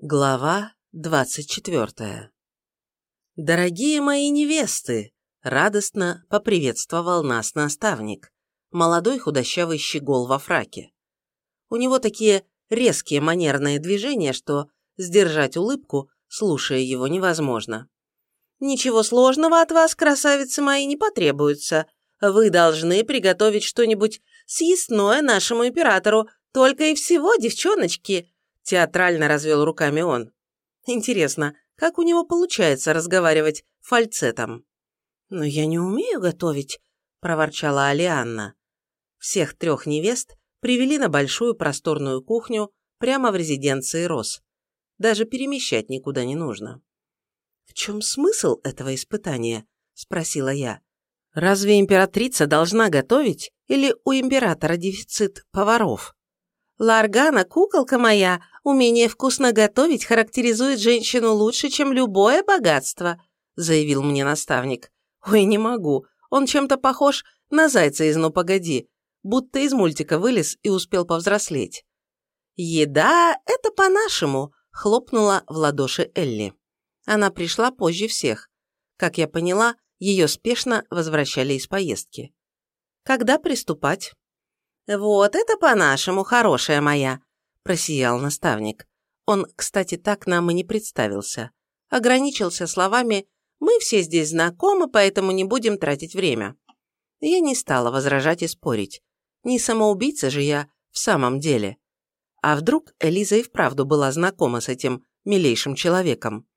Глава двадцать четвертая. «Дорогие мои невесты!» – радостно поприветствовал нас наставник, молодой худощавый щегол во фраке. У него такие резкие манерные движения, что сдержать улыбку, слушая его, невозможно. «Ничего сложного от вас, красавицы мои, не потребуется. Вы должны приготовить что-нибудь съестное нашему императору, только и всего, девчоночки!» Театрально развел руками он. Интересно, как у него получается разговаривать фальцетом? «Но я не умею готовить», – проворчала Алианна. Всех трех невест привели на большую просторную кухню прямо в резиденции Рос. Даже перемещать никуда не нужно. «В чем смысл этого испытания?» – спросила я. «Разве императрица должна готовить, или у императора дефицит поваров?» «Ларгана, куколка моя, умение вкусно готовить характеризует женщину лучше, чем любое богатство», заявил мне наставник. «Ой, не могу. Он чем-то похож на зайца из «Ну, погоди», будто из мультика вылез и успел повзрослеть». «Еда – это по-нашему», – хлопнула в ладоши Элли. Она пришла позже всех. Как я поняла, ее спешно возвращали из поездки. «Когда приступать?» «Вот это по-нашему, хорошая моя!» – просиял наставник. Он, кстати, так нам и не представился. Ограничился словами «Мы все здесь знакомы, поэтому не будем тратить время». Я не стала возражать и спорить. Не самоубийца же я в самом деле. А вдруг Элиза и вправду была знакома с этим милейшим человеком?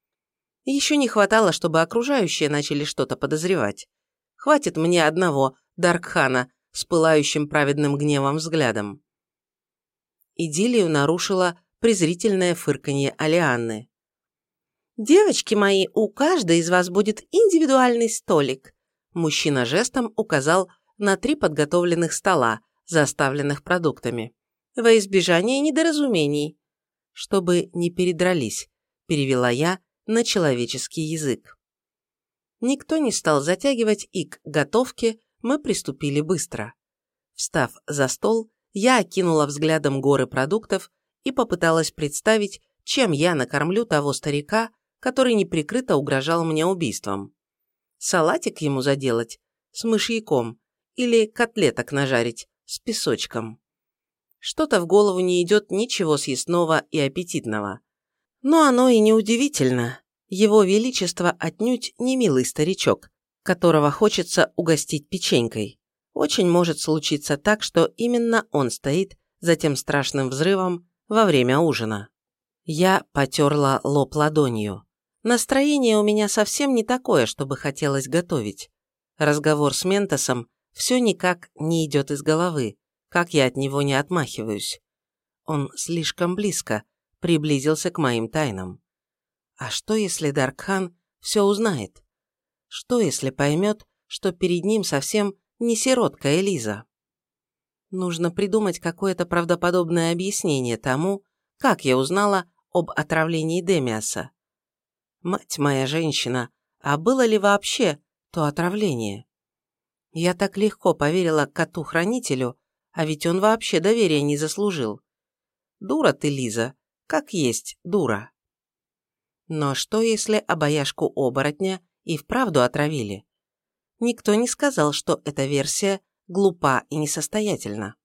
Еще не хватало, чтобы окружающие начали что-то подозревать. Хватит мне одного, Даркхана, с пылающим праведным гневом взглядом. Идиллию нарушило презрительное фырканье Алианны. «Девочки мои, у каждой из вас будет индивидуальный столик», мужчина жестом указал на три подготовленных стола, заставленных продуктами. «Во избежание недоразумений». «Чтобы не передрались», перевела я на человеческий язык. Никто не стал затягивать и к готовке мы приступили быстро. Встав за стол, я окинула взглядом горы продуктов и попыталась представить, чем я накормлю того старика, который неприкрыто угрожал мне убийством. Салатик ему заделать с мышьяком или котлеток нажарить с песочком. Что-то в голову не идет ничего съестного и аппетитного. Но оно и не удивительно. Его Величество отнюдь не милый старичок, которого хочется угостить печенькой. Очень может случиться так, что именно он стоит за тем страшным взрывом во время ужина. Я потерла лоб ладонью. Настроение у меня совсем не такое, чтобы хотелось готовить. Разговор с Ментосом все никак не идет из головы, как я от него не отмахиваюсь. Он слишком близко приблизился к моим тайнам. А что, если Даркхан все узнает? Что, если поймет, что перед ним совсем не сиротка Элиза? Нужно придумать какое-то правдоподобное объяснение тому, как я узнала об отравлении Демиаса. Мать моя женщина, а было ли вообще то отравление? Я так легко поверила коту-хранителю, а ведь он вообще доверия не заслужил. Дура ты, Лиза, как есть дура. Но что, если обаяшку оборотня и вправду отравили. Никто не сказал, что эта версия глупа и несостоятельна.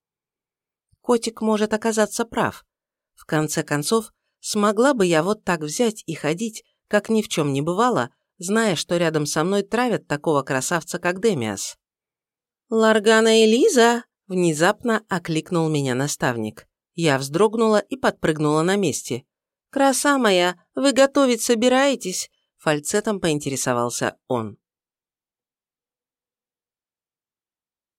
Котик может оказаться прав. В конце концов, смогла бы я вот так взять и ходить, как ни в чем не бывало, зная, что рядом со мной травят такого красавца, как Демиас. «Ларгана Элиза!» – внезапно окликнул меня наставник. Я вздрогнула и подпрыгнула на месте. «Краса моя, вы готовить собираетесь? фальцетом поинтересовался он.